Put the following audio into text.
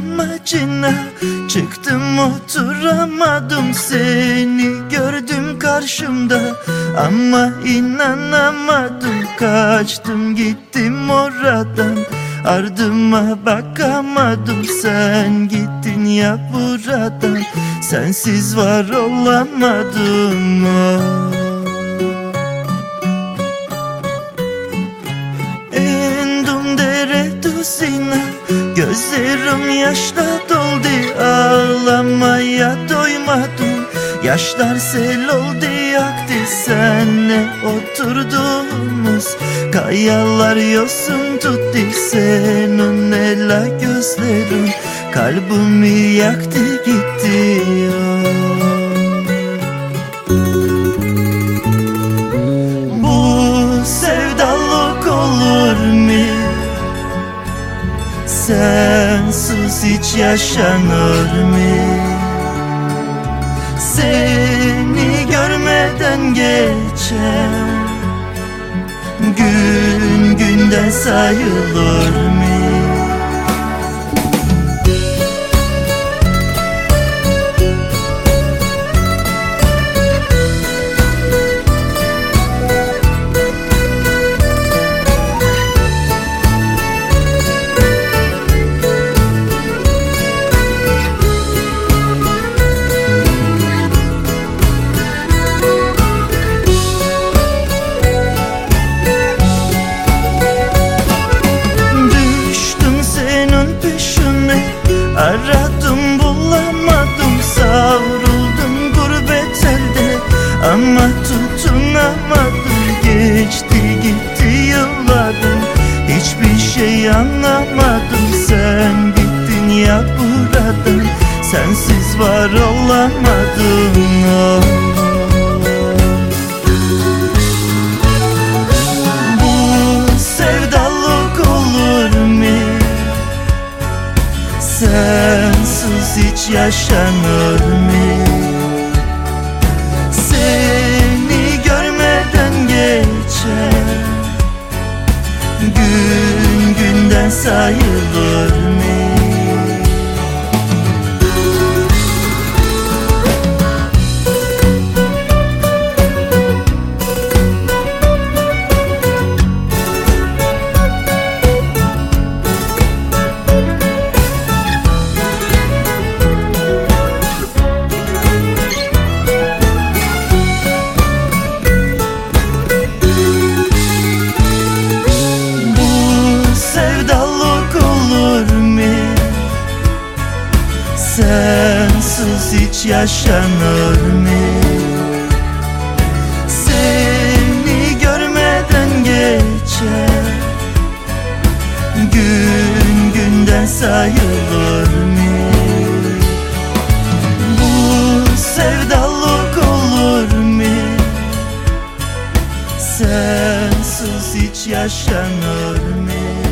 amacına Çıktım oturamadım. Seni gördüm karşımda Ama inanamadım. Kaçtım gittim oradan. Ardıma bakamadım. Sen gittin ya buradan. Sensiz var olamadım. Oh. Gözlerim yaşla doldu Ağlamaya doymadım. Yaşlar sel oldu yaktı senle oturduğumuz. Kayalar yosun tuttu senin ela gözlerin Kalbimi yaktı gitti oh. Sensiz hiç yaşanır mı? Seni görmeden geçer Gün günden sayılır mı? Sensiz var olamadım. Bu sevdalık olur mu? Sensiz hiç yaşanır mı? Seni görmeden geçer Gün günden sayılır Sensiz hiç yaşanır mı? Seni görmeden geçer Gün günden sayılır mı? Bu sevdalık olur mu? Sensiz hiç yaşanır mı?